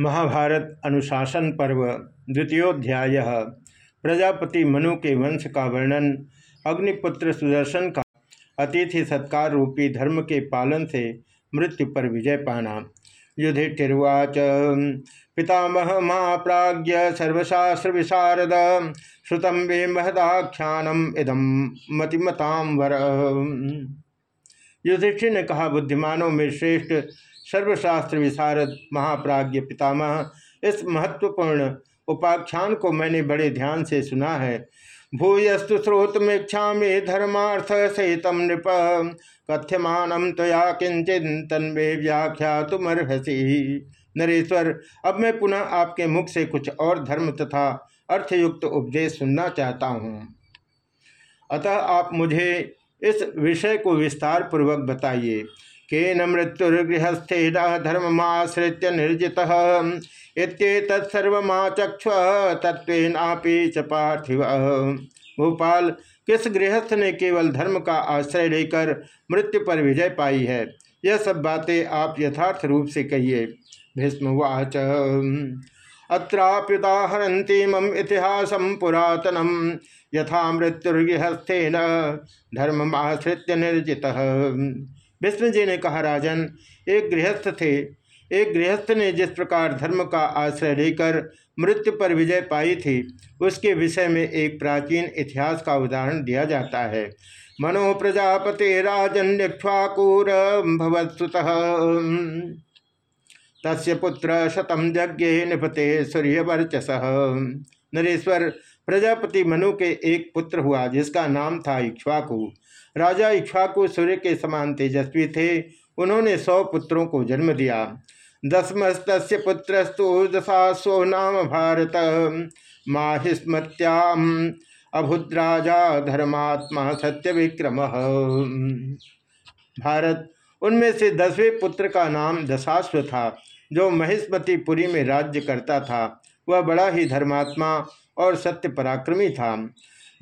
महाभारत अनुशासन पर्व, द्वितीयोध्याय, प्रजापति मनु के वंश का वर्णन, अग्निपुत्र सुदर्शन का अतिथि सत्कार रूपी धर्म के पालन से मृत्यु पर विजय पाना। युधिष्ठिर्वाच, पितामह महाप्राज्य सर्वशास्त्र विशारद श्रुतम वे महदाख्यानम इदम मतिमताम वर। युधिष्ठिर ने कहा, बुद्धिमानों में श्रेष्ठ सर्वशास्त्र विशारद महाप्राज्य पितामह, इस महत्वपूर्ण उपाख्यान को मैंने बड़े ध्यान से सुना है। भूयस्तु श्रोतमीक्षा में धर्मार्थ सहित नृप। कथ्यमान तया किंचित तन्वे व्याख्या तुमर्हसी नरेश्वर, अब मैं पुनः आपके मुख से कुछ और धर्म तथा अर्थयुक्त उपदेश सुनना चाहता हूँ। अतः आप मुझे इस विषय को विस्तार पूर्वक बताइए। केन मृत्युर्गृहस्थेन धर्ममाश्रित्य निर्जित। इतर्वचक्ष तत्वेनापि च पार्थिव। भोपाल, किस गृहस्थ ने केवल धर्म का आश्रय लेकर मृत्यु पर विजय पाई है? यह सब बातें आप यथार्थ रूप से कहिए। भीष्मवाच। अत्राप्युदाहरती मम इतिहास पुरातनम, यथा मृत्युर्गृहस्थेन धर्म आश्रित निर्जित। विष्णु जी ने कहा, राजन, एक गृहस्थ थे। एक गृहस्थ ने जिस प्रकार धर्म का आश्रय लेकर मृत्यु पर विजय पाई थी, उसके विषय में एक प्राचीन इतिहास का उदाहरण दिया जाता है। मनो प्रजापति राजन्यक्वाकूर भवत्सुत तस्य पुत्र शतम यज्ञ निपते सूर्य वर्चस नरेश्वर प्रजापति मनु के एक पुत्र हुआ, जिसका नाम था इक्ष्वाकु। राजा इक्ष्वाकु सूर्य के समान तेजस्वी थे। उन्होंने सौ पुत्रों को जन्म दिया। दसमस्त पुत्रस्तु दशासो नाम भारत। माहिस्मत्याम अभुद्राजा धर्मात्मा सत्य विक्रम भारत, उनमें से दसवें पुत्र का नाम दशाश्व था, जो महिष्मतीपुरी में राज्य करता था। वह बड़ा ही धर्मात्मा और सत्य पराक्रमी था।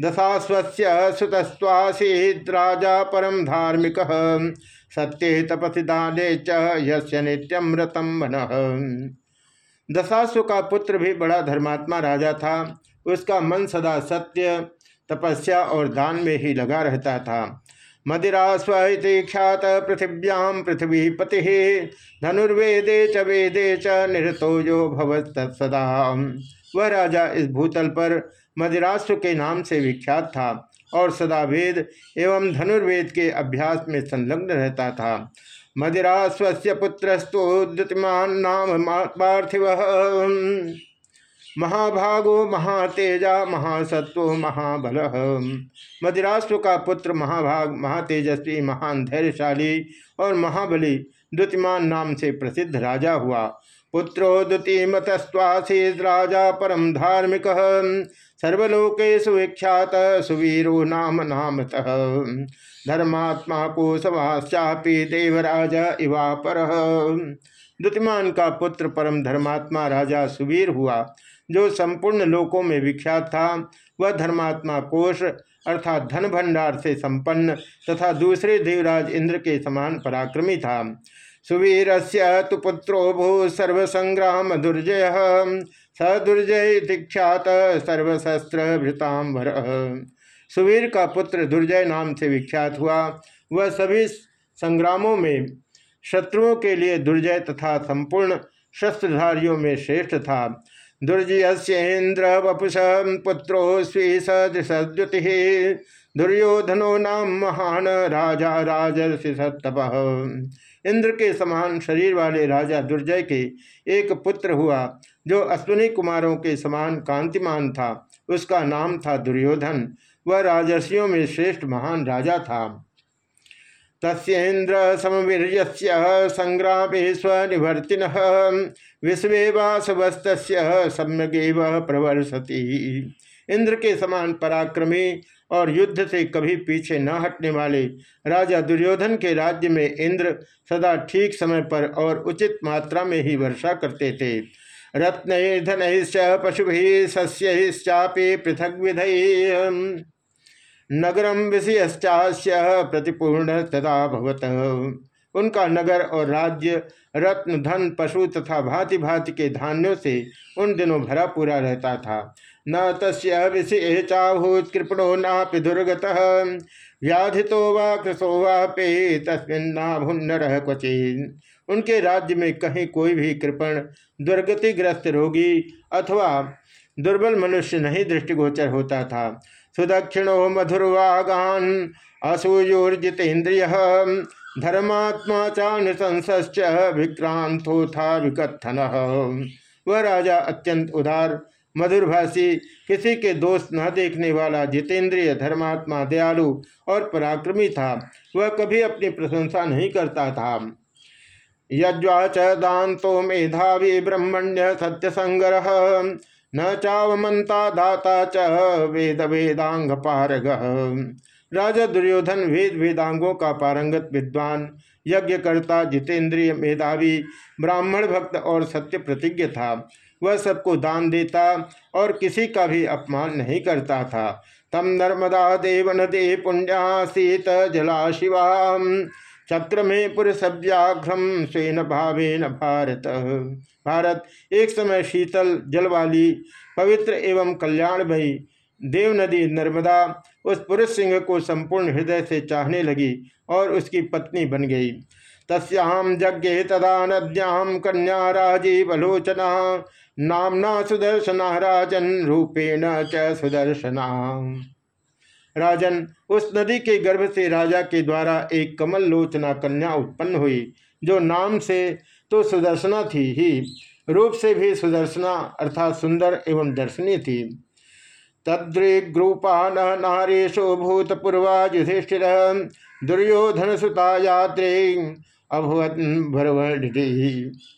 दशाश्वस्य सुतस्वासीत राजा परम धार्मिक। सत्य तपसी दाने च नित्यम रतम मन। दशाश्व का पुत्र भी बड़ा धर्मात्मा राजा था। उसका मन सदा सत्य, तपस्या और दान में ही लगा रहता था। मदिरास्व ख्यात पृथिव्याम पृथ्वी पति धनुर्वेदे च वेदे च निरतो जो भवत सदा। वह राजा इस भूतल पर मदिरास्व के नाम से विख्यात था और सदा वेद एवं धनुर्वेद के अभ्यास में संलग्न रहता था। मदिरास्व पुत्रस्तु नाम पार्थिव। महाभागो, महातेजा महासत्व महाबल। मदिरास्व का पुत्र महाभाग, महातेजस्वी, महान धैर्यशाली और महाबली द्युतिमान नाम से प्रसिद्ध राजा हुआ। पुत्रो मतस्वासी राजा परम धार्मिक। सर्वलोकेशु विख्यात सुवीरो नाम नामतः। धर्मात्मा को समाश्चापी देवराज इवा पर दुतिमान का पुत्र परम धर्मात्मा राजा सुवीर हुआ, जो संपूर्ण लोकों में विख्यात था। वह धर्मात्मा कोश अर्थात धन भंडार से संपन्न तथा दूसरे देवराज इंद्र के समान पराक्रमी था। सुवीर से तो पुत्रो भू सर्वसंग्राम दुर्जय स दुर्जय दीक्षात सर्वशस्त्र भृतांबर सुवीर का पुत्र दुर्जय नाम से विख्यात हुआ। वह सभी संग्रामों में शत्रुओं के लिए दुर्जय तथा संपूर्ण शस्त्रधारियों में श्रेष्ठ था। दुर्जयस्ेन्द्र वपुष पुत्रो स्वी सदृशद्युति दुर्योधनो नाम महान राजा राजर्षि सत्तप। इंद्र के समान शरीर वाले राजा दुर्जय के एक पुत्र हुआ, जो अश्विनी कुमारों के समान कांतिमान था। उसका नाम था दुर्योधन। वह राजर्षियों में श्रेष्ठ महान राजा था। तस्ेन्द्र समवीर संग्रामे स्वनिवर्तिन विश्वेवासवस्त सम्यगेव प्रवर्सती इंद्र के समान पराक्रमी और युद्ध से कभी पीछे न हटने वाले राजा दुर्योधन के राज्य में इंद्र सदा ठीक समय पर और उचित मात्रा में ही वर्षा करते थे। रत्न धन पशु सस्यश्चापी पृथक विधय नगरम विषयश्चास्य प्रतिपूर्ण तथा भवत। उनका नगर और राज्य, रत्न, धन, पशु तथा भांति भांति के धान्यों से उन दिनों भरा पूरा रहता था। न तस्य चाहूत कृपणो नापि दुर्गत। व्याधितो व कृशो वापे तस्मिन्ना भुन्नर क्वचिन। उनके राज्य में कहीं कोई भी कृपण, दुर्गतिग्रस्त रोगी अथवा दुर्बल मनुष्य नहीं दृष्टिगोचर होता था। सुदक्षिणो मधुर्वागान असूयोर्जित इंद्रिय धर्मात्मा चानुशंस विक्रांतो था विकथन। वह राजा अत्यंत उदार मधुरभाषी किसी के दोष न देखने वाला जितेंद्रिय धर्मात्मा दयालु और पराक्रमी था। वह कभी अपनी प्रशंसा नहीं करता था। यज्वाच दातो मेधावी ब्रह्मण्य सत्य संग्रह न चावमंता दाता च वेद वेदांग पारग। राजा दुर्योधन वेद वेदांगों का पारंगत विद्वान, यज्ञकर्ता जितेंद्रिय मेधावी, ब्राह्मण भक्त और सत्य प्रतिज्ञ था। वह सबको दान देता और किसी का भी अपमान नहीं करता था। तम नर्मदा देव नदे पुण्या शीत जला शिवा चक्र में पुरुष व्याघ्रम स्वेन भावेन भारत। भारत एक समय शीतल जल वाली पवित्र एवं कल्याणमयी देव नदी नर्मदा उस पुरुष सिंह को संपूर्ण हृदय से चाहने लगी और उसकी पत्नी बन गई। तस्याम यज्ञ तदा नद्याम कन्या राजीवलोचना नामना सुदर्शना राजन रूपेण च सुदर्शना। राजन, उस नदी के गर्भ से राजा के द्वारा एक कमल लोचना कन्या उत्पन्न हुई, जो नाम से तो सुदर्शना थी ही, रूप से भी सुदर्शना अर्थात सुंदर एवं दर्शनी थी। तद्रिग्रूपा न नारेशो भूतपूर्वा युधिष्ठिर दुर्योधन सुता यात्रे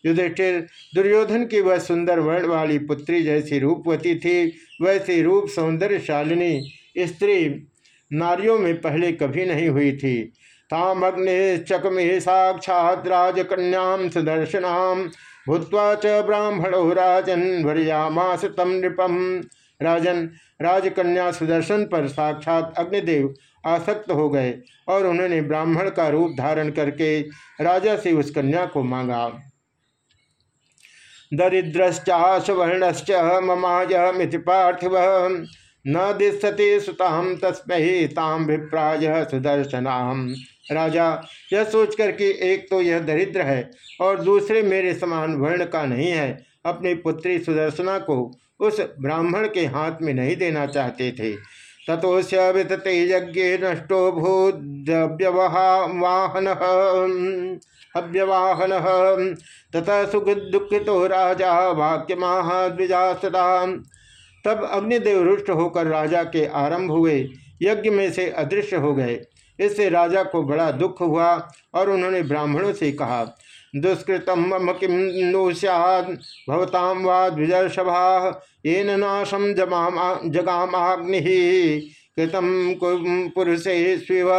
युधिष्ठिर, दुर्योधन की वह सुंदर वर्ण वाली पुत्री जैसी रूपवती थी, वैसी रूप सौंदर्यशालिनी स्त्री नारियों में पहले कभी नहीं हुई थी। ताम अग्निश्चकमे साक्षात राजकन्याम सुदर्शनाम भूत्वा च ब्राह्मणो राजन वर्यामास तम नृपम। राजन राजकन्या सुदर्शन पर साक्षात अग्निदेव आसक्त हो गए और उन्होंने ब्राह्मण का रूप धारण करके राजा से उस कन्या को मांगा। दरिद्रश्चाशवर्णश्च ममाय मिति पार्थिव न दिशते सुताम तस्महि ताम विप्राय सुदर्शनाम। राजा, यह सोचकर कि एक तो यह दरिद्र है और दूसरे मेरे समान वर्ण का नहीं है, अपनी पुत्री सुदर्शना को उस ब्राह्मण के हाथ में नहीं देना चाहते थे। वितते यज्ञ नष्टो भूद्यवाहन अव्यवाहन तथा सुख दुखितो राजा वाक्य महाद्विजा सदा। तब अग्निदेव रुष्ट होकर राजा के आरंभ हुए। यज्ञ में से अदृश्य हो गए। इससे राजा को बड़ा दुख हुआ और उन्होंने ब्राह्मणों से कहा दुष्कृतम मम किम नो सैताम वा द्विजर्षभा ये नाशम जगाम अग्नि कृतम पुरुषे स्विव।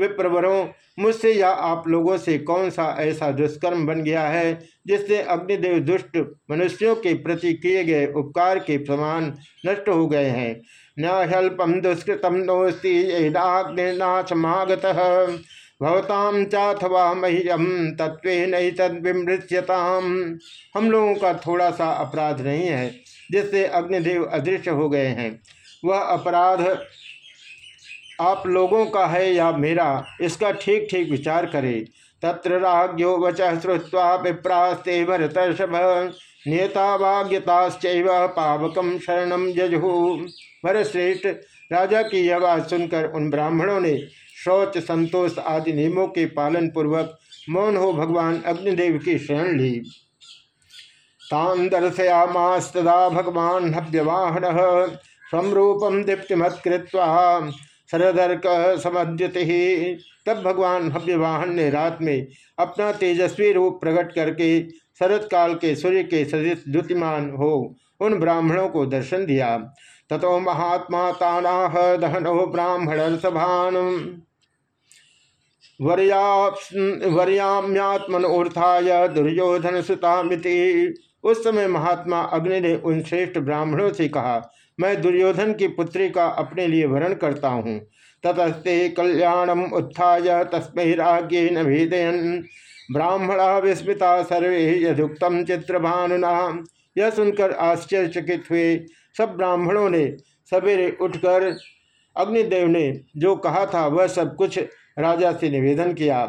विप्रवरों, मुझसे या आप लोगों से कौन सा ऐसा दुष्कर्म बन गया है, जिससे अग्निदेव दुष्ट मनुष्यों के प्रति किए गए उपकार के समान नष्ट हो गए हैं? न दुष्कृतम नोस्ती भवताम चाथवा मह्यम तत्व नहीं तद्विमृत्यताम हम लोगों का थोड़ा सा अपराध नहीं है, जिससे अग्निदेव अदृश्य हो गए हैं। वह अपराध आप लोगों का है या मेरा, इसका ठीक ठीक विचार करें। तत्र राज्ञो वच श्रुवा विप्रास्ते भरतर्षभ, नेता वाग्यताश्चैव पावकम शरणम जजहु भरश्रेष्ठ राजा की यह बात सुनकर उन ब्राह्मणों ने शौच, संतोष आदि नियमों के पालन पूर्वक मौन हो भगवान अग्निदेव की शरण ली। तान दर्शयामास्तदा भगवान हव्यवाहन स्वरूपम दीप्तिमत्कृत्वा शरदर्क समद्युति। तब भगवान हव्यवाहन ने रात में अपना तेजस्वी रूप प्रकट करके शरद काल के सूर्य के सदित द्युतिमान हो उन ब्राह्मणों को दर्शन दिया। ततो महात्मा तानाह दहनो ब्राह्मण सभान वर्याम्यात्मनोर्थाय दुर्योधन सुतामिति उस समय महात्मा अग्नि ने उन श्रेष्ठ ब्राह्मणों से कहा, मैं दुर्योधन की पुत्री का अपने लिए वरण करता हूँ। ततस्ते कल्याणम उत्थाय तस्मै राज्ञे न भेदयन ब्राह्मणा विस्मिता सर्वे यदुक्तम चित्रभानुना। यह सुनकर आश्चर्यचकित हुए। सब ब्राह्मणों ने सवेरे उठकर अग्निदेव ने जो कहा था, वह सब कुछ राजा से निवेदन किया।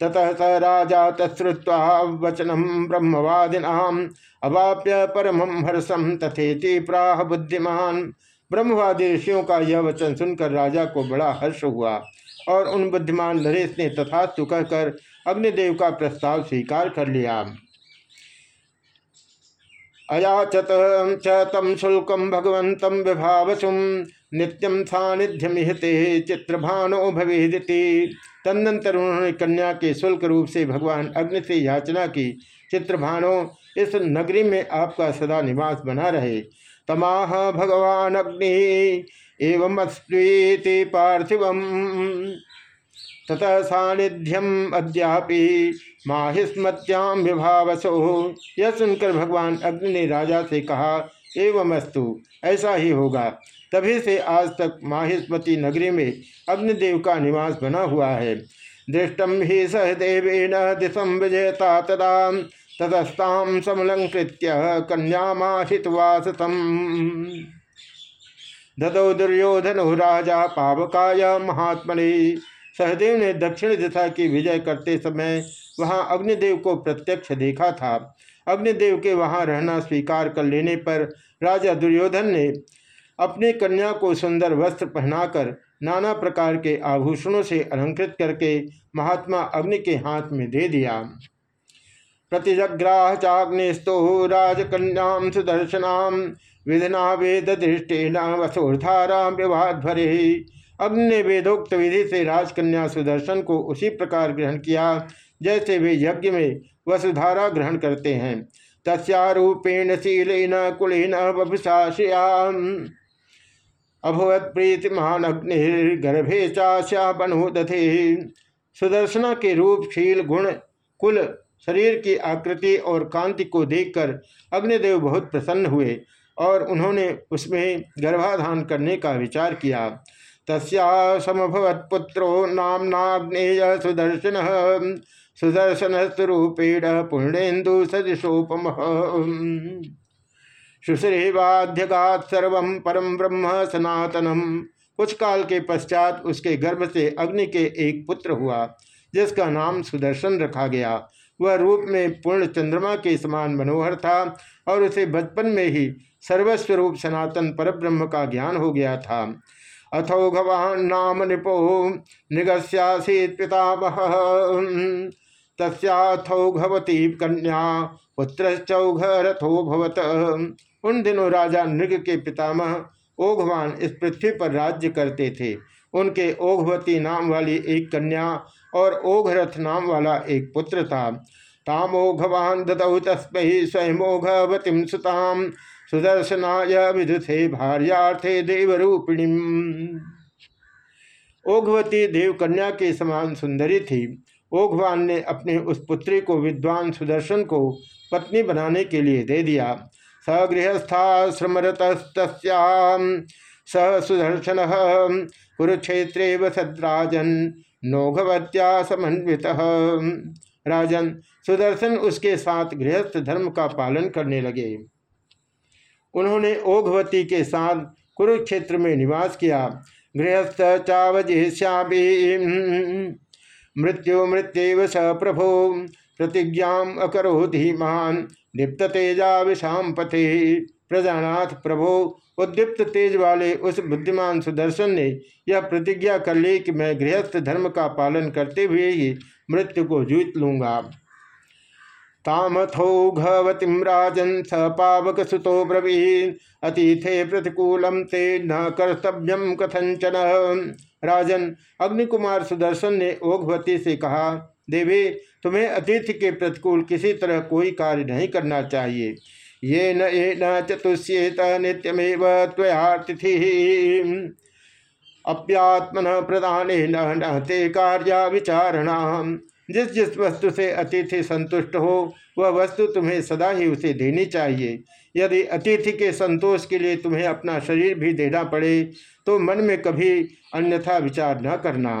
ततः स राजा तत्वा वचनम ब्रह्मवादिनाम। अवाप्य परम हर्षम तथेति प्राह बुद्धिमान। ब्रह्मवादी ऋषियों का यह वचन सुनकर राजा को बड़ा हर्ष हुआ और उन बुद्धिमान नरेश ने तथास्तु कहकर अग्निदेव का प्रस्ताव स्वीकार कर लिया। अयाचत च तम शुल्कम भगवत विभावसुम। नित्यम सानिध्यमिहते, चित्रभानो भवेदिति। तदनंतर उन्होंने कन्या के शुल्क रूप से भगवान अग्नि से याचना की। चित्रभानो, इस नगरी में आपका सदा निवास बना रहे। तमाह भगवान अग्नि, एवं अस्वीति पार्थिवम। ततः सानिध्यम अद्यापि माहिस्मत्याम विभावसो। यह सुनकर भगवान अग्नि ने राजा से कहा, एवं अस्तु, ऐसा ही होगा। तभी से आज तक माहिस्मती नगरी में अग्निदेव का निवास बना हुआ है। दृष्टम ही सहदेवेन दिशम विजयता तदा तदस्ताम समलंकृत्य कन्यामाहितवासतम ददौ दुर्योधन राजा पावकाय महात्मने सहदेव ने दक्षिण दिशा की विजय करते समय वहाँ अग्निदेव को प्रत्यक्ष देखा था। अग्निदेव के वहाँ रहना स्वीकार कर लेने पर राजा दुर्योधन ने अपने कन्या को सुंदर वस्त्र पहनाकर नाना प्रकार के आभूषणों से अलंकृत करके महात्मा अग्नि के हाथ में दे दिया। प्रतिजग्राह चाग्निस्तो राजकन्याम सुदर्शनाम विधना वेद दृष्टेन वसोधारा विवाद भरे। अग्नि ने वेदोक्त विधि से राजकन्या सुदर्शन को उसी प्रकार ग्रहण किया जैसे वे यज्ञ में वसुधारा ग्रहण करते हैं। तस्रूपेण शीलन कुलीन वपुषाशयाम। अभवत प्रीतिमान अग्निर्गर्भे चाश्या बनो दधे सुदर्शना के रूप शील गुण, कुल, शरीर की आकृति और कांति को देखकर अग्निदेव बहुत प्रसन्न हुए और उन्होंने उसमें गर्भाधान करने का विचार किया। तस्या समभवत पुत्रो नामनाग्नेय सुदर्शन। सुदर्शन स्वरूपेण पुण्येन्दु सदृशोपम सुश्रीवाध्यगात सर्व परम ब्रह्म सनातनम। कुछ काल के पश्चात उसके गर्भ से अग्नि के एक पुत्र हुआ, जिसका नाम सुदर्शन रखा गया। वह रूप में पूर्ण चंद्रमा के समान मनोहर था और उसे बचपन में ही सर्वस्वरूप सनातन परब्रह्म का ज्ञान हो गया था। अथो भवान नाम निपो, निगस्यासीत पितामह। तस्याथौघवती कन्या पुत्र चौघ रथो भवत। उन दिनों राजा नृग के पितामह ओघवान इस पृथ्वी पर राज्य करते थे। उनके ओघवती नाम वाली एक कन्या और ओघरथ नाम वाला एक पुत्र था। तामोघवान दतौ तस्मै स्वयंोघवतीम सुताम सुदर्शनाय विदुथे भार्याथे देवरूपिणी। ओघवती देव कन्या के समान सुंदरी थी। ओघवान ने अपने उस पुत्री को विद्वान सुदर्शन को पत्नी बनाने के लिए दे दिया। सगृहस्थाश्रमरत स सुदर्शन कुरुक्षेत्रे वसद्राजन नोघवत्या समन्वित राजन, सुदर्शन उसके साथ गृहस्थ धर्म का पालन करने लगे। उन्होंने ओघवती के साथ कुरुक्षेत्र में निवास किया। गृहस्थ चावजिष्यामी मृत्यु मृत्यु स प्रभो प्रतिज्ञा अकरो धीमान दीप्त तेजा विषाम पथे प्रजानाथ प्रभो। उद्दीप्त तेज वाले उस बुद्धिमान सुदर्शन ने यह प्रतिज्ञा कर ली कि मैं गृहस्थ धर्म का पालन करते हुए ही मृत्यु को जीत लूँगा। तामथौघवतीम राजन स पावक सुतो ब्रवीन। अतिथे प्रतिकूलम ते न कर्तव्यम कथंचन राजन, अग्निकुमार सुदर्शन ने ओघवती से कहा, देवी तुम्हें अतिथि के प्रतिकूल किसी तरह कोई कार्य नहीं करना चाहिए। ये न ये न चतुष्येत नित्यमेव त्वयातिथि अप्यात्मन प्रदान न ते कार्या विचारणा। जिस जिस वस्तु से अतिथि संतुष्ट हो, वह वस्तु तुम्हें सदा ही उसे देनी चाहिए। यदि अतिथि के संतोष के लिए तुम्हें अपना शरीर भी देना पड़े तो मन में कभी अन्यथा विचार न करना।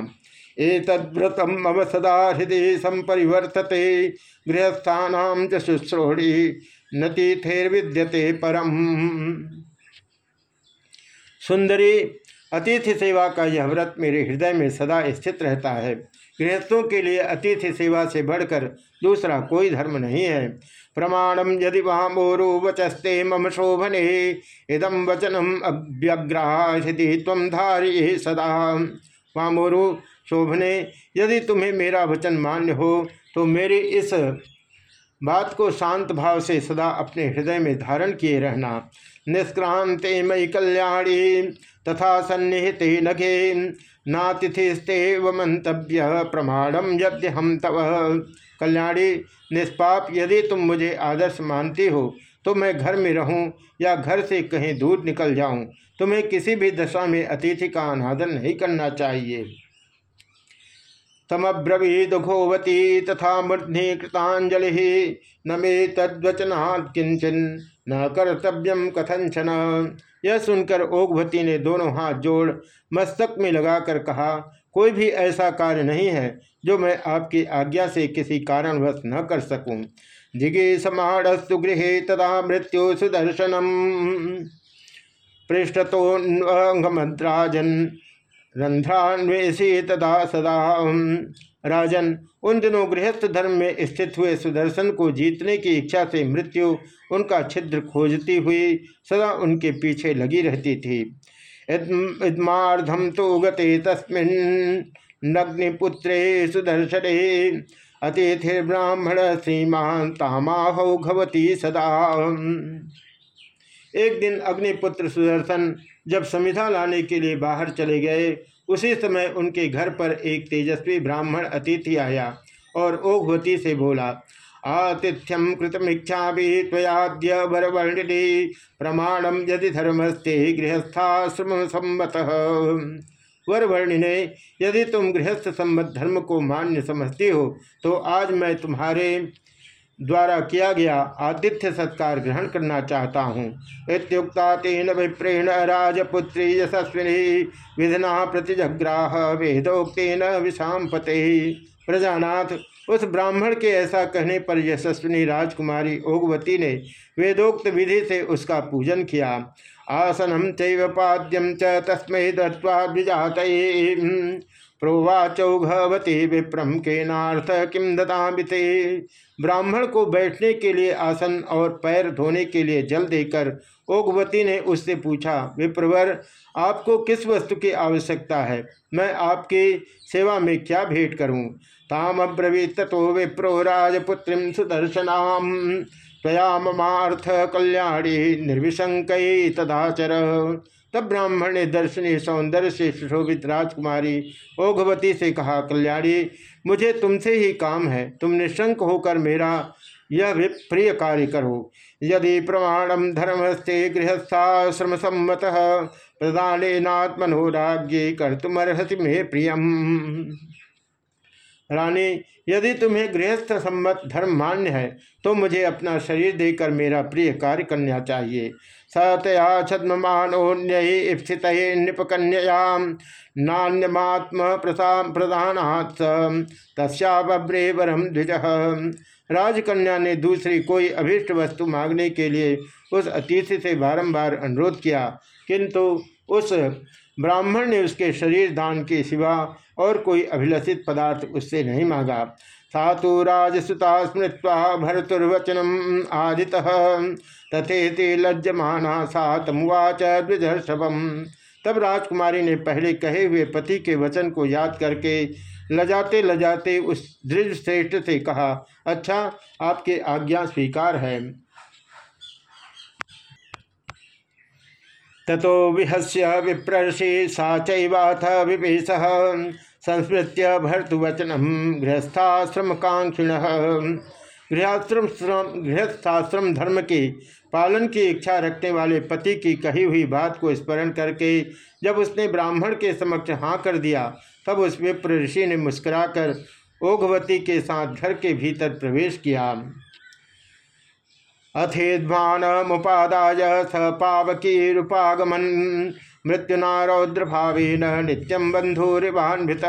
एतद्व्रतम मम सदा हृदय संपरिवर्तते, गृहस्थान च शुश्रोणी नतीथेर्विद्यते परम। सुंदरी, अतिथि सेवा का यह व्रत मेरे हृदय में सदा स्थित रहता है। गृहस्थों के लिए अतिथि सेवा से बढ़कर दूसरा कोई धर्म नहीं है। प्रमाणम यदि वामोरु वचस्ते मम शोभने इदम वचनम अव्यग्राहि तम धारी सदा। वामोरु शोभने, यदि तुम्हें मेरा वचन मान्य हो तो मेरी इस बात को शांत भाव से सदा अपने हृदय में धारण किए रहना। निष्क्रांते मई कल्याणी, तथा सन्निहित नखे नातिथिस्ते व मंतव्य प्रमाणम यद्य हम तव। कल्याणी, निष्पाप, यदि तुम मुझे आदर्श मानती हो तो मैं घर में रहूँ या घर से कहीं दूर निकल जाऊँ, तुम्हें किसी भी दशा में अतिथि का अनादर नहीं करना चाहिए। तमब्रवीद घोवती तथा मूर्धि कृतांजलि न मे तद्वचनात् किंचन न कर्तव्यम कथंचन यह सुनकर ओघवती ने दोनों हाथ जोड़ मस्तक में लगाकर कहा, कोई भी ऐसा कार्य नहीं है जो मैं आपकी आज्ञा से किसी कारणवश न कर सकूँ। जिगे समाणस्तु गृह तदा मृत्यु सुदर्शनम। पृष्ठतोन्वंगमद्राजन रंध्रान्वेषी तदा सदा। राजन, उन दिनों गृहस्थ धर्म में स्थित हुए सुदर्शन को जीतने की इच्छा से मृत्यु उनका छिद्र खोजती हुई सदा उनके पीछे लगी रहती थी। इदमार्धम तो गते तस्मिन्, नग्निपुत्रे सुदर्शने, अतिथिर्ब्राह्मण श्रीमान तामाहो घवती सदा। एक दिन अग्निपुत्र सुदर्शन जब समिधा लाने के लिए बाहर चले गए, उसी समय उनके घर पर एक तेजस्वी ब्राह्मण अतिथि आया और ओघवती से बोला आतिथ्यम कृतमीक्षा भी त्वयाद्य वरवर्णिनी प्रमाणम यदि धर्मस्ते गृहस्थाश्रम सम्मत वरवर्णि ने यदि तुम गृहस्थ सम्मत धर्म को मान्य समझती हो तो आज मैं तुम्हारे द्वारा किया गया आतिथ्य सत्कार ग्रहण करना चाहता हूँ। इतुक्ता तेन विप्रेण राजपुत्री यशस्विनी, विधना प्रतिजग्राह वेदोक्न विषाम पते प्रजानाथ, उस ब्राह्मण के ऐसा कहने पर यशस्विनी राजकुमारी ओगवती ने वेदोक्त विधि से उसका पूजन किया। आसनम चाद्यम च तस्म दत्वा विजात प्रोवाचौघवती विप्रम के नाथ किम दता ब्राह्मण को बैठने के लिए आसन और पैर धोने के लिए जल देकर ओगवती ने उससे पूछा, विप्रवर, आपको किस वस्तु की आवश्यकता है? मैं आपकी सेवा में क्या भेंट करूँ? ताम अब्रवीत तथो विप्रो राजपुत्री सुदर्शनाम। ममार्थ कल्याणी निर्विशंक तदाचर। तब ब्राह्मण ने दर्शनी सौंदर्य से सुशोभित राजकुमारी, ओघवती से कहा, कल्याणी, मुझे तुमसे ही काम है। तुम निशंक होकर मेरा यह प्रिय कार्य करो। यदि प्रमाणम धर्मस्ते गृहस्थाश्रम सम्मत प्रदानात्मनोराज्ञे कर्तुमर्हति मे प्रियम। रानी, यदि तुम्हें गृहस्थ सम्मत धर्म मान्य है तो मुझे अपना शरीर देकर मेरा प्रिय कार्य करना चाहिए। सतया छद्ममानोन्य स्थित नृपकन्याम नान्यमात्म प्रधानात् तस्याब्रे वरम द्विज। राजकन्या ने दूसरी कोई अभीष्ट वस्तु मांगने के लिए उस अतिथि से बारंबार अनुरोध किया, किंतु उस ब्राह्मण ने उसके शरीर दान के सिवा और कोई अभिलषित पदार्थ उससे नहीं मांगा। सातु राजसुता स्मृत्वा भरतुर्वचनम आदि तथेति लज्जमाना सातमुवाच द्विधर्षभम तब राजकुमारी ने पहले कहे हुए पति के वचन को याद करके लजाते लजाते उस दृढ़ श्रेष्ठ से कहा अच्छा आपके आज्ञा स्वीकार है। ततो विहस्य विप्रषि सा चैवाथ संस्मृत्य भर्तुवचनम गृहस्थाश्रम कांक्षिण गृहस्थ्रम गृहस्थाश्रम धर्म के पालन की इच्छा रखने वाले पति की कही हुई बात को स्मरण करके जब उसने ब्राह्मण के समक्ष हाँ कर दिया, तब उस विप्र ऋषि ने मुस्कुराकर ओघवती के साथ घर के भीतर प्रवेश किया। मुपादाय स पावकीरूपागमन मृत्युना रौद्र भावेन नित्यम बंधुरिवान्वित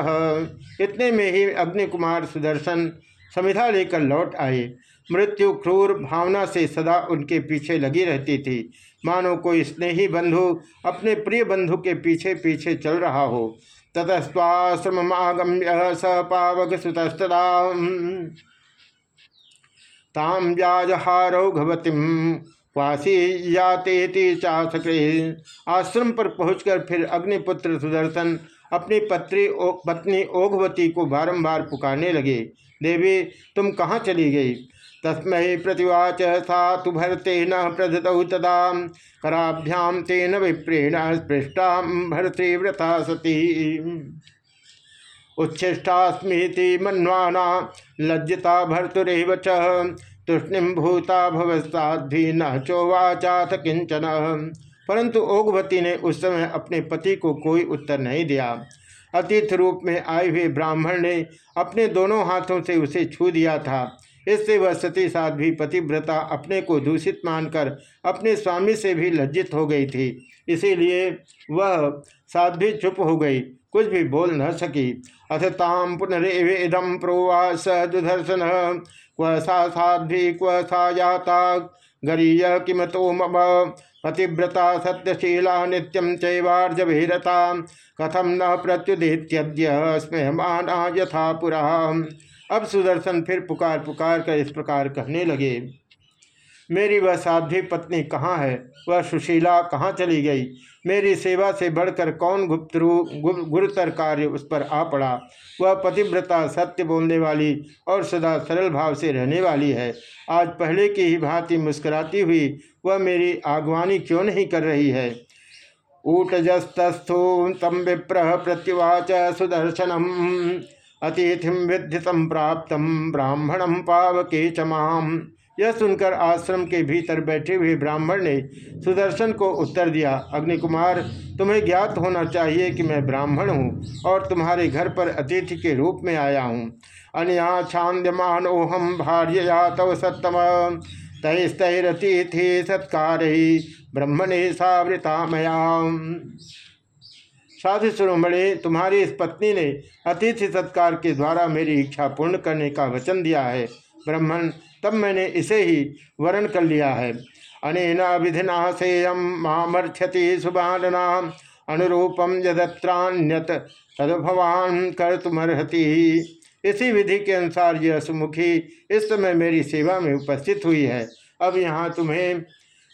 इतने में ही अग्नि कुमार सुदर्शन समिधा लेकर लौट आए। मृत्यु क्रूर भावना से सदा उनके पीछे लगी रहती थी। मानो कोई स्नेही बंधु अपने प्रिय बंधु के पीछे पीछे चल रहा हो। ततस्वाश्रम आगम्य स पावक सुतस्तदा ताम व्याजहारौघवतीम वासी याते चाशक्रे आश्रम पर पहुंचकर फिर अग्निपुत्र सुदर्शन अपनी पत्री ओ, पत्नी ओघवती को बारंबार पुकारने लगे। देवी, तुम कहाँ चली गई? तस्मय प्रतिवाच सा तो भरते न प्रदत तदा। कराभ्याम तेन विप्रेण स्पृष्टा भरतीव्रता सती। उच्छिष्टास्मीति मन्वाना, लज्जिता भर्तुरव तुष्णिम भूता भवस्ताधि न चोवाचाथ किंचन परंतु ओगवती ने उस समय अपने पति को कोई उत्तर नहीं दिया। अतिथि रूप में आए हुए ब्राह्मण ने अपने दोनों हाथों से उसे छू दिया था। इससे वह सती साध्वी पतिव्रता अपने को दूषित मानकर अपने स्वामी से भी लज्जित हो गई थी। इसीलिए वह साध्वी चुप हो गई, कुछ भी बोल न सकी। अथ ताम पुनरेवेदम प्रोवास दुधर्शन क्व सा साध्वी क्व सा जाता। गरीय किमतो पतिव्रता सत्यशीला नित्यम चैवार्जभिरता। कथम न प्रत्युदित्यद्य स्मयमाना यथा पुरा। अब सुदर्शन फिर पुकार पुकार कर इस प्रकार कहने लगे। मेरी वह साध्वी पत्नी कहाँ है? वह सुशीला कहाँ चली गई? मेरी सेवा से बढ़कर कौन गुप्तरू गुरुतर कार्य उस पर आ पड़ा? वह पतिव्रता सत्य बोलने वाली और सदा सरल भाव से रहने वाली है। आज पहले की ही भांति मुस्कुराती हुई वह मेरी आगवानी क्यों नहीं कर रही है? ऊटजस्तस्थो तम विप्र प्रत्युवाच सुदर्शनम। अतिथिम विद्धि प्राप्त ब्राह्मणम पावके चमाम यह सुनकर आश्रम के भीतर बैठे हुए ब्राह्मण ने सुदर्शन को उत्तर दिया, अग्निकुमार, तुम्हें ज्ञात होना चाहिए कि मैं ब्राह्मण हूँ और तुम्हारे घर पर अतिथि के रूप में आया हूँ। अनया छांद्यमानोहम भार्य तव सत्तम। तैस्तरतिथि सत्कार ही ब्रह्मणे सावृता मया। साधु शिरोमणे तुम्हारी इस पत्नी ने अतिथि सत्कार के द्वारा मेरी इच्छा पूर्ण करने का वचन दिया है। ब्राह्मण तब मैंने इसे ही वर्ण कर लिया है। अनेना विधिना सेयम मामर्क्षति सुबानना अनुरूपम यदत्रान्यत तदभवान कर तुमर्हति इसी विधि के अनुसार यह सुमुखी इस समय मेरी सेवा में उपस्थित हुई है। अब यहाँ तुम्हें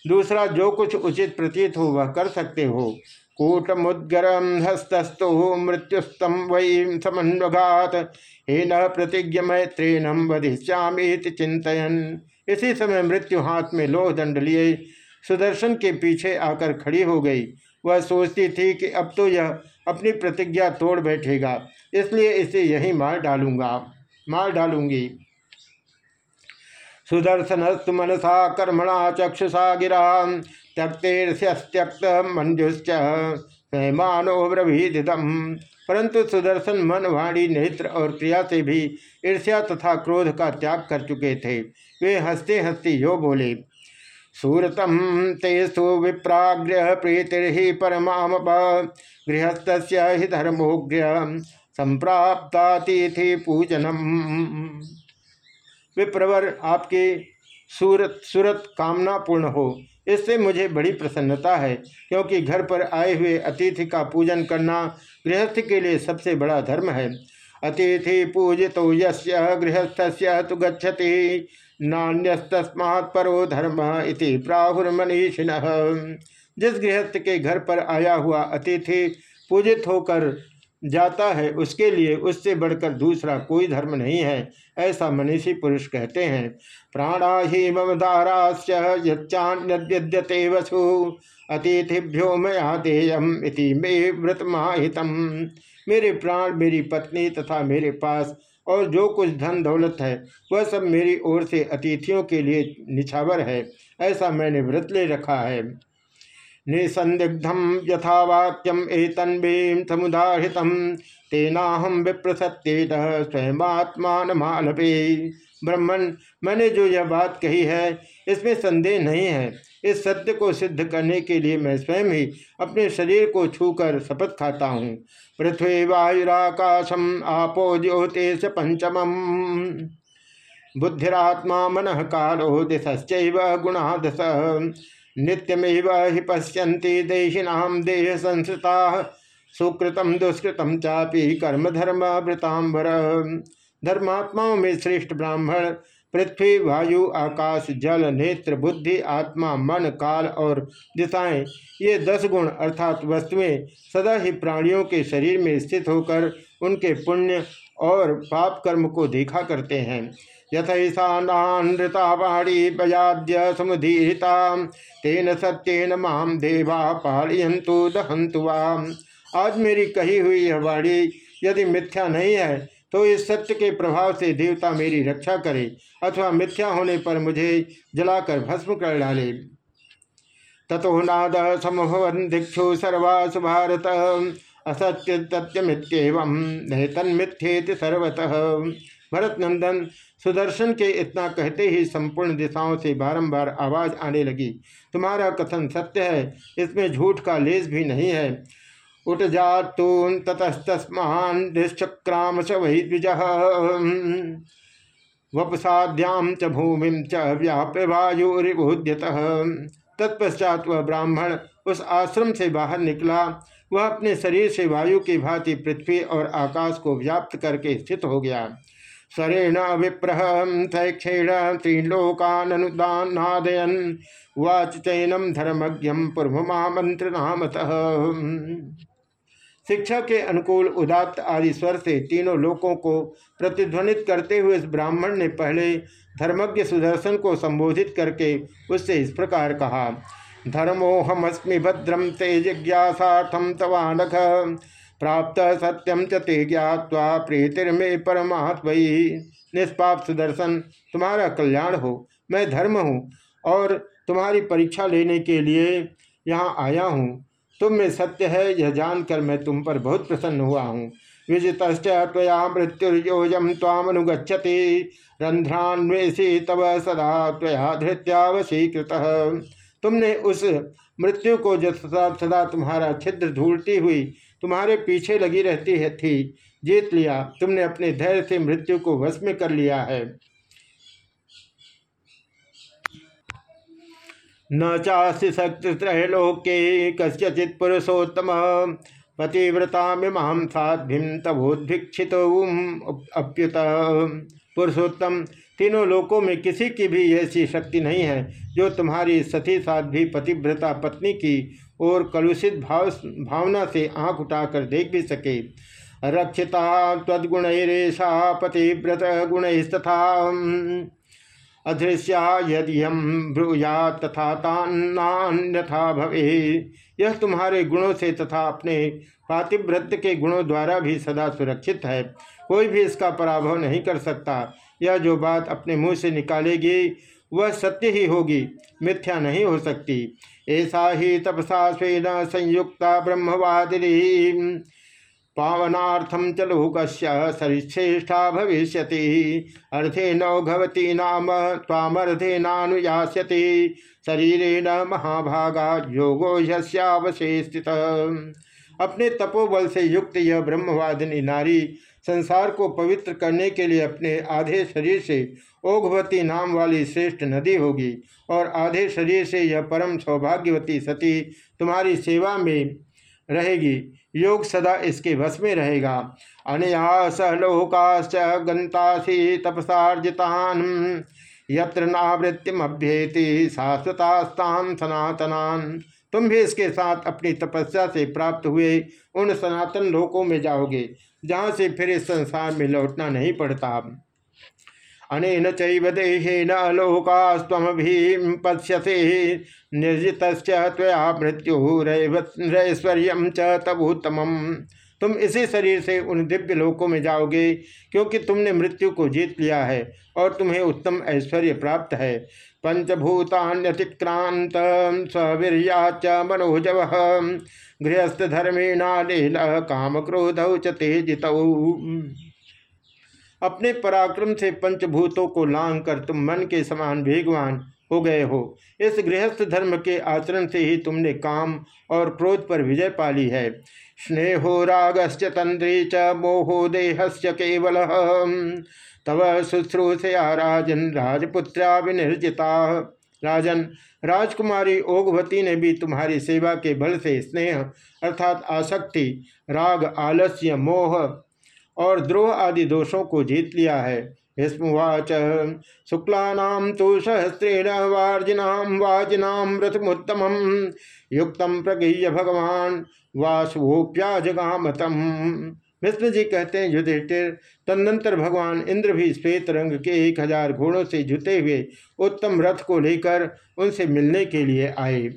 दूसरा जो कुछ उचित प्रतीत हो वह कर सकते हो। कूटमुद्गरम हस्तस्थो मृत्युस्तम वही समन्वघात। हे न प्रतिज्ञ मैत्रेनम वधिष्यामित चिंतन इसी समय मृत्यु हाथ में लोह दंड लिए, सुदर्शन के पीछे आकर खड़ी हो गई। वह सोचती थी कि अब तो यह अपनी प्रतिज्ञा तोड़ बैठेगा, इसलिए इसे यही मार डालूँगा। मार डालूँगी। सुदर्शन मनसा कर्मणा चक्षुषा गिरा त्यक्तेर्त्यक्त मंजुश्च। मानो परंतु सुदर्शन मन वाणी नेत्र और क्रिया से भी ईर्ष्या तथा क्रोध का त्याग कर चुके थे। वे हँसते हँसते यो बोले, सूरतम तेसु विप्राग्रह प्रीतिर्हि परमाम गृहस्थ ही धर्मोग्र संप्राप्तातिथि पूजनम। विप्रवर, आपकी सूरत सूरत कामना पूर्ण हो। इससे मुझे बड़ी प्रसन्नता है, क्योंकि घर पर आए हुए अतिथि का पूजन करना गृहस्थ के लिए सबसे बड़ा धर्म है। अतिथि पूजित तो यस्य गृहस्थ तो गच्छति, नान्यस्तस्मात् परो धर्म इति प्राहुर्मनीषिण। जिस गृहस्थ के घर पर आया हुआ अतिथि पूजित होकर जाता है, उसके लिए उससे बढ़कर दूसरा कोई धर्म नहीं है, ऐसा मनीषी पुरुष कहते हैं। प्राणा ही ममदाराश्चान्यद्यते वसु अतिथिभ्यो मया देयम इति मे व्रत माहितम मेरे प्राण, मेरी पत्नी तथा मेरे पास और जो कुछ धन दौलत है, वह सब मेरी ओर से अतिथियों के लिए निछावर है, ऐसा मैंने व्रत ले रखा है। निसंदिग्धम यथावाक्यम एतन्वीं समुदाहृत। तेनाहम विप्रसत्येत स्वयंत्मानमालपे ब्रह्मण मैंने जो यह बात कही है, इसमें संदेह नहीं है। इस सत्य को सिद्ध करने के लिए मैं स्वयं ही अपने शरीर को छूकर शपथ खाता हूँ। पृथ्वी वायुराकाशम आपो ज्योतिष पंचम बुद्धिरात्मा मन कालो दिशश्चैव गुणादश। नित्यमेव हि पश्यन्ति देशिनाम देह संस्कृता सुकृतम दुष्कृतम चापी कर्म धर्म वृतांबर धर्मात्माओं में श्रेष्ठ ब्राह्मण, पृथ्वी, वायु, आकाश, जल, नेत्र, बुद्धि, आत्मा, मन, काल और दिशाएँ, ये दस गुण अर्थात वस्तुएँ सदा ही प्राणियों के शरीर में स्थित होकर उनके पुण्य और पाप कर्म को देखा करते हैं। यथैषानानृतावाणी बयाद्य समुदीरिता तेन सत्येन माम देवा पालयंतु दहंतु वाम आज मेरी कही हुई यह वाणी यदि मिथ्या नहीं है तो इस सत्य के प्रभाव से देवता मेरी रक्षा करे, अथवा मिथ्या होने पर मुझे जलाकर भस्म कर डाले। तथो नाद समभवन दीक्षु सर्वास भारत असत्य तथ्यमित्यव नैतन्मिथ्येत सर्वतः। भरत नंदन सुदर्शन के इतना कहते ही संपूर्ण दिशाओं से बारंबार आवाज़ आने लगी। तुम्हारा कथन सत्य है, इसमें झूठ का लेस भी नहीं है। उठ जातून ततस्तस्मान दुश्चक्राम च वही द्विज। वपसाद्याम च भूमि च व्याप्य वायुरिबोध्यत तत्पश्चात वह ब्राह्मण उस आश्रम से बाहर निकला। वह अपने शरीर से वायु की भांति पृथ्वी और आकाश को व्याप्त करके स्थित हो गया। स्वरेण विप्रह तैक्षेण त्रिलोकानुदानादयन वाच चैनम धर्मज्ञम पूर्व महामंत्र नामतः शिक्षा के अनुकूल, उदात्त आदि स्वर से तीनों लोकों को प्रतिध्वनित करते हुए इस ब्राह्मण ने पहले धर्मज्ञ सुदर्शन को संबोधित करके उससे इस प्रकार कहा धर्मोहमस्मि भद्रम ते जिज्ञासार्थम तवानख प्राप्त सत्यम च ते ज्ञावा प्रीतिर्मे परमात्मयी निष्पाप सुदर्शन, तुम्हारा कल्याण हो, मैं धर्म हूँ और तुम्हारी परीक्षा लेने के लिए यहाँ आया हूँ। तुम में सत्य है, यह जानकर मैं तुम पर बहुत प्रसन्न हुआ हूँ। विजित तया मृत्युर्योजम तामनुगछति रंध्रान्वेषी तव सदा तया धृत्यावशीकृत। तुमने उस मृत्यु को जो सदा सदा तुम्हारा छिद्र ढूंढती हुई तुम्हारे पीछे लगी रहती है, थी, जीत लिया। तुमने अपने धैर्य से मृत्यु को वश में कर लिया है। न चास्ति शक्ति त्रैलोक्ये कस्यचित पुरुषोत्तम। पतिव्रता मिमाम साध्भिम तबोद्भिक्षित अप्युत पुरुषोत्तम तीनों लोकों में किसी की भी ऐसी शक्ति नहीं है, जो तुम्हारी सती साध्वी पतिव्रता पत्नी की ओर कलुषित भाव भावना से आँख उठाकर देख भी सके। रक्षिता तद्गुणरेशा पतिव्रत गुणस्तथा। अदृश्या यदि हम ब्रूया तथा तान्यथा भवे। यह तुम्हारे गुणों से तथा अपने पातिव्रत के गुणों द्वारा भी सदा सुरक्षित है। कोई भी इसका पराभव नहीं कर सकता। यह जो बात अपने मुँह से निकालेगी, वह सत्य ही होगी, मिथ्या नहीं हो सकती। ऐसा ही तपसा स्वेन संयुक्ता ब्रह्मवादिनी। पावनार्थम च लोकस्य सरिश्रेष्ठा भविष्य अर्थे नौघवती नाम तामर्थे नानुयास्यति। शरीरेण महाभागा, योगो यवशेषित अपने तपोबल से युक्त यह ब्रह्मवादिनी नारी संसार को पवित्र करने के लिए अपने आधे शरीर से ओघवती नाम वाली श्रेष्ठ नदी होगी और आधे शरीर से यह परम सौभाग्यवती सती तुम्हारी सेवा में रहेगी। योग सदा इसके वश में रहेगा। अनया सहलोकाश्च गंतासी तपसार्जितान, यत्र नावृत्तिमभ्येति शाश्वतास्तान सनातनान। तुम भी इसके साथ अपनी तपस्या से प्राप्त हुए उन सनातन लोकों में जाओगे, जहाँ से फिर इस संसार में लौटना नहीं पड़ता। अनेन न देहेन लोकास्वमभीम पश्यसे निर्जित तया मृत्यु रैश्वर्य च तुम इसी शरीर से उन दिव्य लोकों में जाओगे, क्योंकि तुमने मृत्यु को जीत लिया है और तुम्हें उत्तम ऐश्वर्य प्राप्त है। पंचभूतान्यतिक्रांत च मनोजव गृहस्थ धर्मेणालील काम क्रोध च तेजित। अपने पराक्रम से पंचभूतों को लांग कर तुम मन के समान वेगवान हो गए हो। इस गृहस्थ धर्म के आचरण से ही तुमने काम और क्रोध पर विजय पाली है। स्नेहो रागश्च तंद्री च मोहो देहस्य केवल। तव शुश्रूषया राजन राजपुत्रा विनिर्जिता। राजन, राजकुमारी ओगवती ने भी तुम्हारी सेवा के बल से स्नेह अर्थात आसक्ति, राग, आलस्य, मोह और द्रोह आदि दोषों को जीत लिया है। भीष्मवाच शुक्लानां तो सहस्रेण वार्जिनां, वाजिनां व्रतमुत्तम युक्त प्रगीय भगवान वासुभोप्याजगामतम विष्णु जी कहते हैं, युधिष्ठिर, तदनंतर भगवान इंद्र भी श्वेत रंग के एक हज़ार घोड़ों से जुते हुए उत्तम रथ को लेकर उनसे मिलने के लिए आए।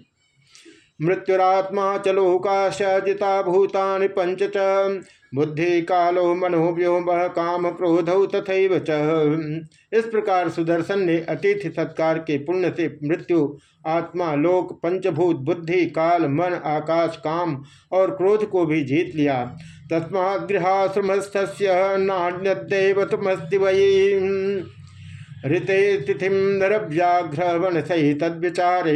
मृत्युरात्मा चलोकाश जिता भूतानि पंच च बुद्धि कालो मनोव्योम काम क्रोध तथा च। इस प्रकार सुदर्शन ने अतिथि सत्कार के पुण्य से मृत्यु, आत्मा, लोक, पंचभूत, बुद्धि, काल, मन, आकाश, काम और क्रोध को भी जीत लिया। तस्मा गृहाश्रमस्थ नान्यदेव तुमस्ति वही ऋते तिथिम नरव्याघ्र वन सही तद विचार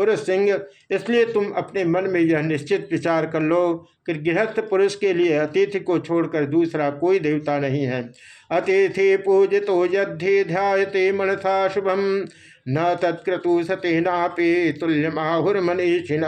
पुरुष सिंह, इसलिए तुम अपने मन में यह निश्चित विचार कर लो कि गृहस्थ पुरुष के लिए अतिथि को छोड़कर दूसरा कोई देवता नहीं है। अतिथि पूजित पूजितो यद्धि ध्यायते मनसा शुभम, न तत्क्रतु सतेनापि तुल्यमाहुर्मनीषिण।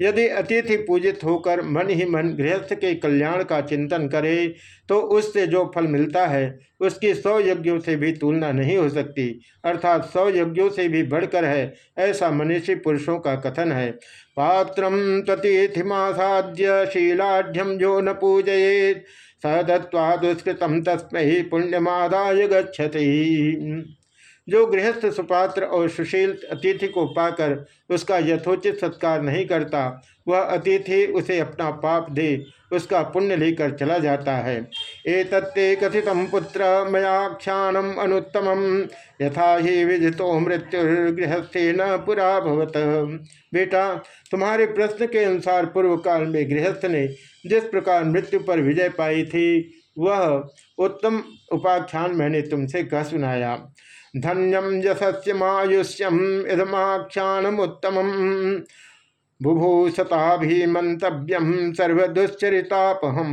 यदि अतिथि पूजित होकर मन ही मन गृहस्थ के कल्याण का चिंतन करे तो उससे जो फल मिलता है, उसकी सौ यज्ञों से भी तुलना नहीं हो सकती। अर्थात सौ यज्ञों से भी बढ़कर है, ऐसा मनुष्य पुरुषों का कथन है। पात्रम ततिथिमासाद्य शीलाढ़ जो न पूजयेत सदत्वा दुष्कृतम तस्म ही पुण्यमादाय गच्छति। जो गृहस्थ सुपात्र और सुशील अतिथि को पाकर उसका यथोचित सत्कार नहीं करता, वह अतिथि उसे अपना पाप दे, उसका पुण्य लेकर चला जाता है। ए तत्ते कथित पुत्र मयाख्यानम अनुत्तम यथा ही विजितो मृत्यु गृहस्थे न पुरा भवत। बेटा, तुम्हारे प्रश्न के अनुसार पूर्व काल में गृहस्थ ने जिस प्रकार मृत्यु पर विजय पाई थी, वह उत्तम उपाख्यान मैंने तुमसे कह सुनाया। धन्यम यशस्यमायुष्यम इधमाख्यानमुत्तम बुभूषताभिमंतव्यम सर्वदुश्चरितापहम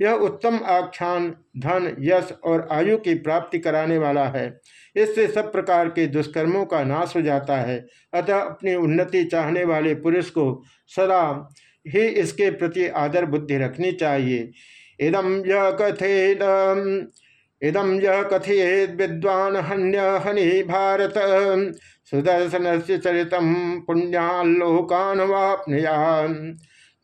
यह उत्तम आख्यान धन यश और आयु की प्राप्ति कराने वाला है। इससे सब प्रकार के दुष्कर्मों का नाश हो जाता है। अतः अपनी उन्नति चाहने वाले पुरुष को सदा ही इसके प्रति आदर बुद्धि रखनी चाहिए। इदम यह कथेद इदम यह कथित विद्वान हन्य हनि भारत। सुदर्शन से चरित पुण्यालोकान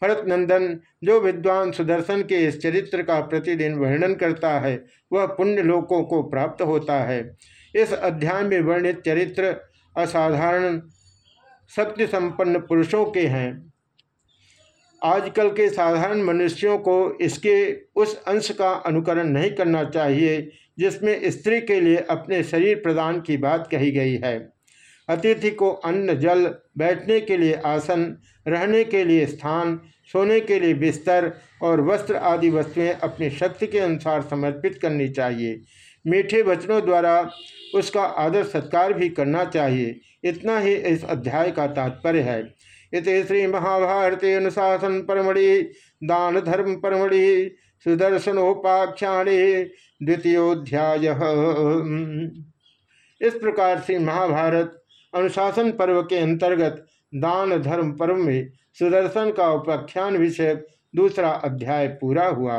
भरत नंदन जो विद्वान सुदर्शन के इस चरित्र का प्रतिदिन वर्णन करता है, वह पुण्य लोकों को प्राप्त होता है। इस अध्याय में वर्णित चरित्र असाधारण शक्ति संपन्न पुरुषों के हैं। आजकल के साधारण मनुष्यों को इसके, उस अंश का अनुकरण नहीं करना चाहिए, जिसमें स्त्री के लिए अपने शरीर प्रदान की बात कही गई है। अतिथि को अन्न, जल, बैठने के लिए आसन, रहने के लिए स्थान, सोने के लिए बिस्तर और वस्त्र आदि वस्तुएँ अपनी शक्ति के अनुसार समर्पित करनी चाहिए। मीठे वचनों द्वारा उसका आदर सत्कार भी करना चाहिए। इतना ही इस अध्याय का तात्पर्य है। इस श्री महाभारती अनुशासन परमढ़ि दान धर्म परमढ़ि, सुदर्शनोपाख्याने द्वितीयोध्याय। इस प्रकार से महाभारत अनुशासन पर्व के अंतर्गत दान धर्म पर्व में सुदर्शन का उपाख्यान विषय दूसरा अध्याय पूरा हुआ।